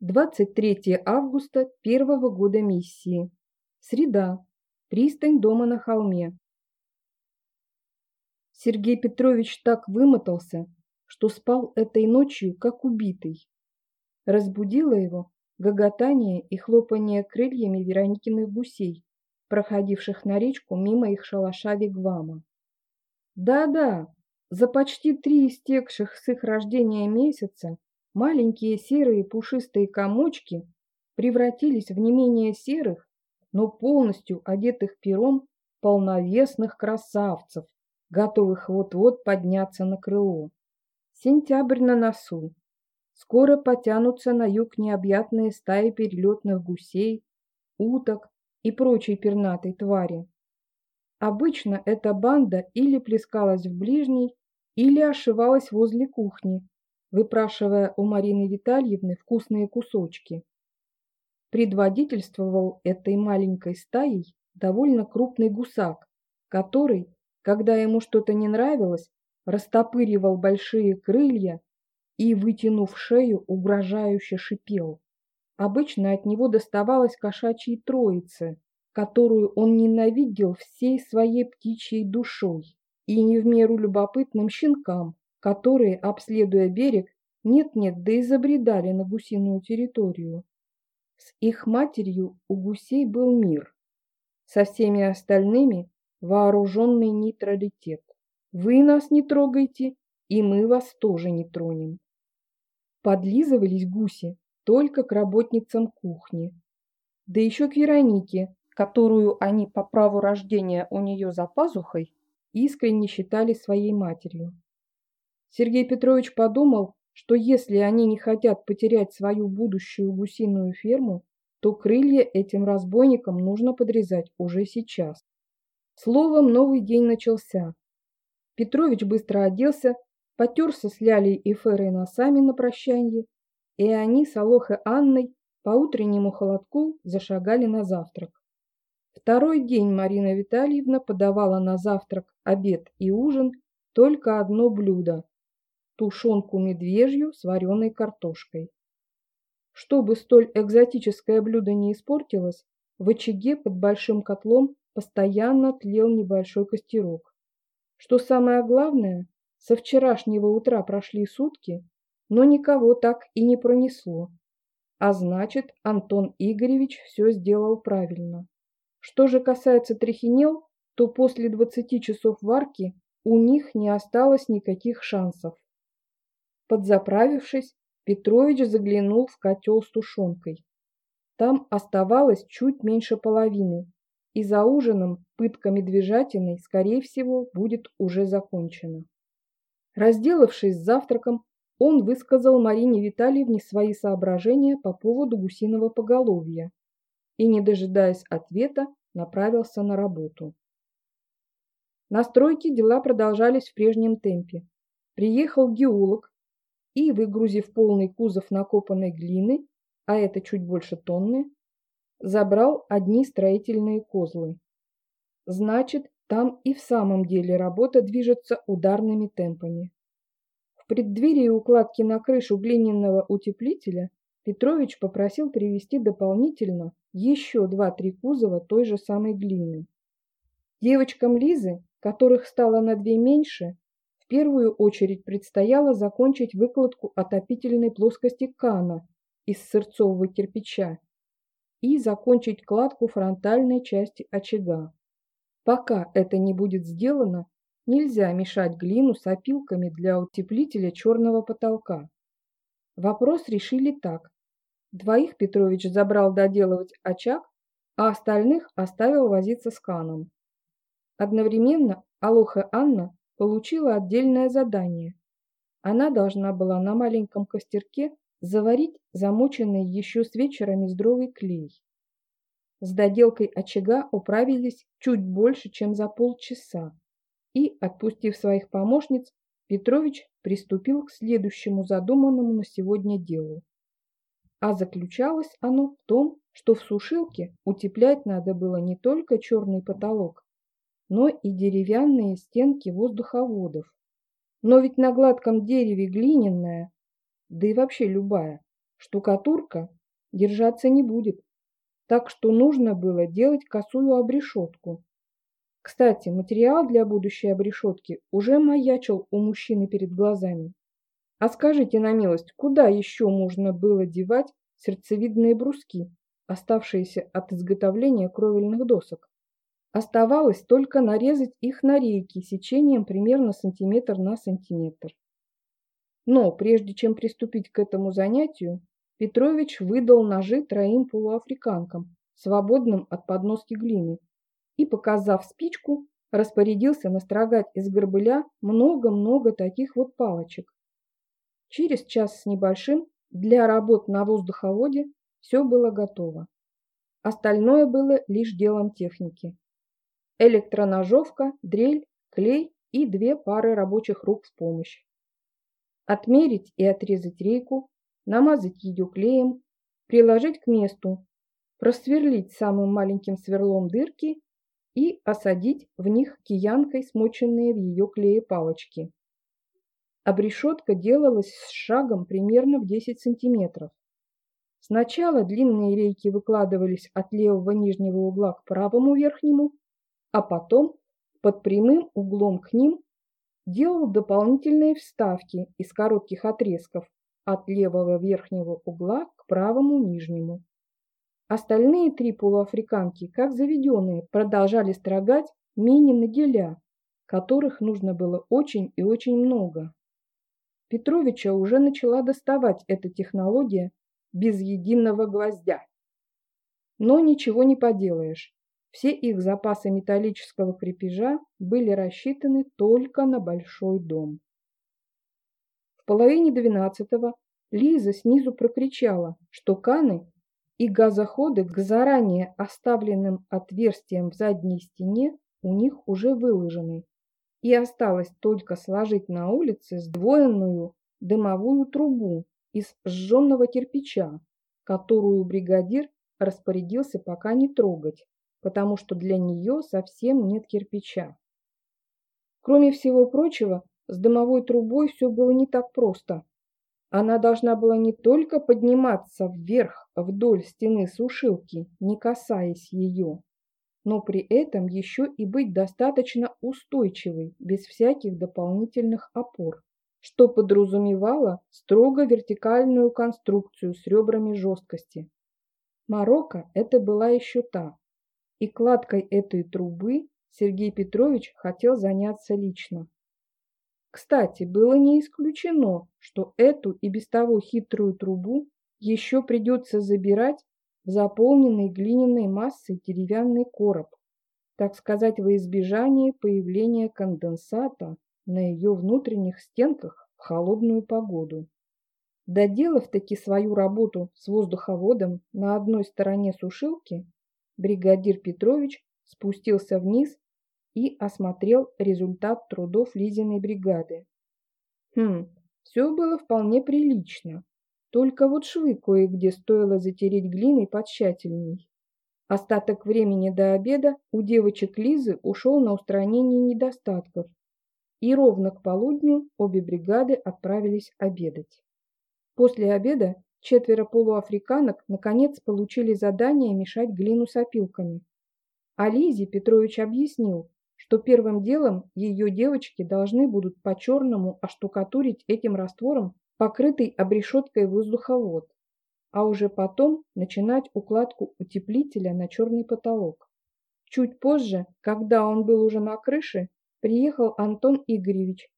23 августа первого года миссии. Среда. Пристань дома на холме. Сергей Петрович так вымотался, что спал этой ночью, как убитый. Разбудило его гоготание и хлопание крыльями Вероникиных гусей, проходивших на речку мимо их шалаша Вигвама. Да-да, за почти три истекших с их рождения месяца Маленькие серые пушистые комочки превратились в не менее серых, но полностью одетых пером полновесных красавцев, готовых вот-вот подняться на крыло. Сентябрь на носу. Скоро потянутся на юг необъятные стаи перелетных гусей, уток и прочей пернатой твари. Обычно эта банда или плескалась в ближней, или ошивалась возле кухни, выпрашивая у Марины Витальевны вкусные кусочки. Предводительствовал этой маленькой стаей довольно крупный гусак, который, когда ему что-то не нравилось, растопыривал большие крылья и, вытянув шею, угрожающе шипел. Обычно от него доставалась кошачьей троице, которую он ненавидел всей своей птичьей душой, и не в меру любопытным щенкам, которые, обследуя берег, нет-нет, да и забредали на гусиную территорию. С их матерью у гусей был мир, со всеми остальными вооруженный нейтралитет. Вы нас не трогайте, и мы вас тоже не тронем. Подлизывались гуси только к работницам кухни, да еще к Веронике, которую они по праву рождения у нее за пазухой искренне считали своей матерью. Сергей Петрович подумал, что если они не хотят потерять свою будущую гусиную ферму, то крылья этим разбойникам нужно подрезать уже сейчас. Словом, новый день начался. Петрович быстро оделся, потерся с Лялей и Ферой носами на прощанье, и они с Алохой Анной по утреннему холодку зашагали на завтрак. Второй день Марина Витальевна подавала на завтрак, обед и ужин только одно блюдо тушенку медвежью с вареной картошкой. Чтобы столь экзотическое блюдо не испортилось, в очаге под большим котлом постоянно тлел небольшой костерок. Что самое главное, со вчерашнего утра прошли сутки, но никого так и не пронесло. А значит, Антон Игоревич все сделал правильно. Что же касается трехинел, то после 20 часов варки у них не осталось никаких шансов. Подзаправившись, Петрович заглянул в котел с тушенкой. Там оставалось чуть меньше половины, и за ужином пытка медвежатиной, скорее всего, будет уже закончена. Разделавшись с завтраком, он высказал Марине Витальевне свои соображения по поводу гусиного поголовья и, не дожидаясь ответа, направился на работу. На стройке дела продолжались в прежнем темпе. Приехал геолог, и, выгрузив полный кузов накопанной глины, а это чуть больше тонны, забрал одни строительные козлы. Значит, там и в самом деле работа движется ударными темпами. В преддверии укладки на крышу глиняного утеплителя Петрович попросил привезти дополнительно еще два-три кузова той же самой глины. Девочкам Лизы, которых стало на две меньше, в первую очередь предстояло закончить выкладку отопительной плоскости кана из сырцового кирпича и закончить кладку фронтальной части очага. Пока это не будет сделано, нельзя мешать глину с опилками для утеплителя черного потолка. Вопрос решили так. Двоих Петрович забрал доделывать очаг, а остальных оставил возиться с каном. Одновременно Алоха Анна получила отдельное задание. Она должна была на маленьком костерке заварить замоченный еще с вечера мездровый клей. С доделкой очага управились чуть больше, чем за полчаса, и, отпустив своих помощниц, Петрович приступил к следующему задуманному на сегодня делу. А заключалось оно в том, что в сушилке утеплять надо было не только черный потолок, но и деревянные стенки воздуховодов. Но ведь на гладком дереве глиняная, да и вообще любая, штукатурка держаться не будет, так что нужно было делать косую обрешетку. Кстати, материал для будущей обрешетки уже маячил у мужчины перед глазами. А скажите на милость, куда еще можно было девать сердцевидные бруски, оставшиеся от изготовления кровельных досок? Оставалось только нарезать их на рейки сечением примерно сантиметр на сантиметр. Но прежде чем приступить к этому занятию, Петрович выдал ножи троим полуафриканкам, свободным от подноски глины, и, показав спичку, распорядился настрогать из горбыля много-много таких вот палочек. Через час с небольшим для работ на воздуховоде все было готово. Остальное было лишь делом техники. Электроножовка, дрель, клей и две пары рабочих рук в помощь. Отмерить и отрезать рейку, намазать ее клеем, приложить к месту, просверлить самым маленьким сверлом дырки и осадить в них киянкой смоченные в ее клее палочки. Обрешетка делалась с шагом примерно в 10 сантиметров. Сначала длинные рейки выкладывались от левого нижнего угла к правому верхнему, а потом под прямым углом к ним делал дополнительные вставки из коротких отрезков от левого верхнего угла к правому нижнему. Остальные три полуафриканки, как заведенные, продолжали строгать мини-нагеля, которых нужно было очень и очень много. Петровича уже начала доставать эта технология без единого гвоздя. Но ничего не поделаешь. Все их запасы металлического крепежа были рассчитаны только на большой дом. В половине двенадцатого Лиза снизу прокричала, что каны и газоходы к заранее оставленным отверстиям в задней стене у них уже выложены, и осталось только сложить на улице сдвоенную дымовую трубу из сжженного кирпича, которую бригадир распорядился пока не трогать, потому что для нее совсем нет кирпича. Кроме всего прочего, с дымовой трубой все было не так просто. Она должна была не только подниматься вверх вдоль стены сушилки, не касаясь ее, но при этом еще и быть достаточно устойчивой, без всяких дополнительных опор, что подразумевало строго вертикальную конструкцию с ребрами жесткости. Марокко это была еще та, и кладкой этой трубы Сергей Петрович хотел заняться лично. Кстати, было не исключено, что эту и без того хитрую трубу еще придется забирать в заполненный глиняной массой деревянный короб, так сказать, во избежание появления конденсата на ее внутренних стенках в холодную погоду. Доделав таки свою работу с воздуховодом на одной стороне сушилки, бригадир Петрович спустился вниз и осмотрел результат трудов Лизиной бригады. Хм, все было вполне прилично. Только вот швы кое-где стоило затереть глиной потщательней. Остаток времени до обеда у девочек Лизы ушел на устранение недостатков, и ровно к полудню обе бригады отправились обедать. После обеда четверо полуафриканок наконец получили задание мешать глину с опилками. А Лизе Петрович объяснил, что первым делом ее девочки должны будут по-черному оштукатурить этим раствором покрытый обрешеткой воздуховод, а уже потом начинать укладку утеплителя на черный потолок. Чуть позже, когда он был уже на крыше, приехал Антон Игоревич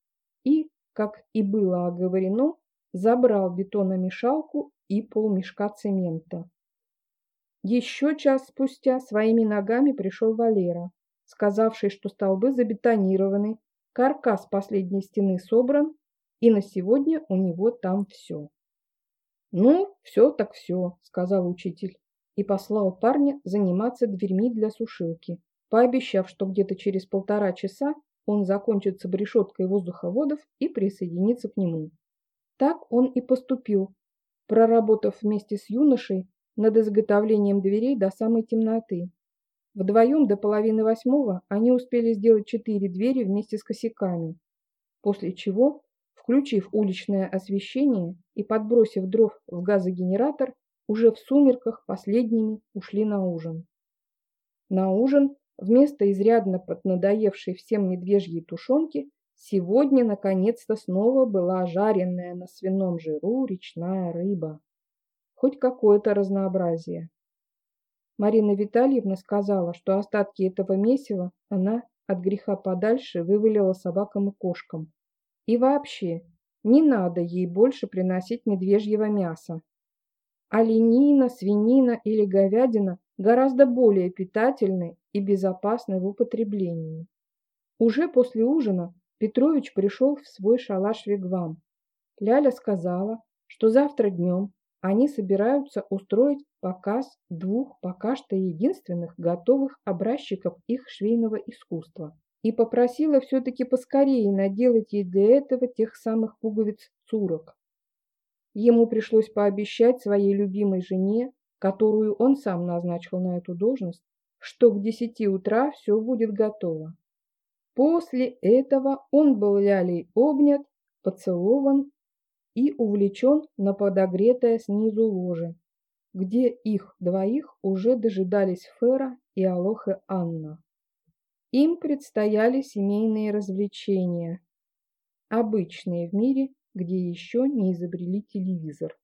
и, как и было оговорено, забрал бетономешалку и полмешка цемента. Еще час спустя своими ногами пришел Валера сказавший, что столбы забетонированы, каркас последней стены собран, и на сегодня у него там все. «Ну, все так все», — сказал учитель, и послал парня заниматься дверьми для сушилки, пообещав, что где-то через полтора часа он закончит с воздуховодов и присоединится к нему. Так он и поступил, проработав вместе с юношей над изготовлением дверей до самой темноты. Вдвоем до половины восьмого они успели сделать четыре двери вместе с косяками, после чего Включив уличное освещение и подбросив дров в газогенератор, уже в сумерках последними ушли на ужин. На ужин вместо изрядно поднадоевшей всем медвежьей тушенки сегодня наконец-то снова была жареная на свином жиру речная рыба. Хоть какое-то разнообразие. Марина Витальевна сказала, что остатки этого месива она от греха подальше вывалила собакам и кошкам. И вообще, не надо ей больше приносить медвежьего мяса. Оленина, свинина или говядина гораздо более питательны и безопасны в употреблении. Уже после ужина Петрович пришел в свой шалаш-вигвам. Ляля сказала, что завтра днем они собираются устроить показ двух пока что единственных готовых образчиков их швейного искусства и попросила все-таки поскорее наделать ей для этого тех самых пуговиц цурок. Ему пришлось пообещать своей любимой жене, которую он сам назначил на эту должность, что к десяти утра все будет готово. После этого он был лялей обнят, поцелован и увлечен на подогретое снизу ложе, где их двоих уже дожидались Фера и Алоха Анна. Им предстояли семейные развлечения, обычные в мире, где еще не изобрели телевизор.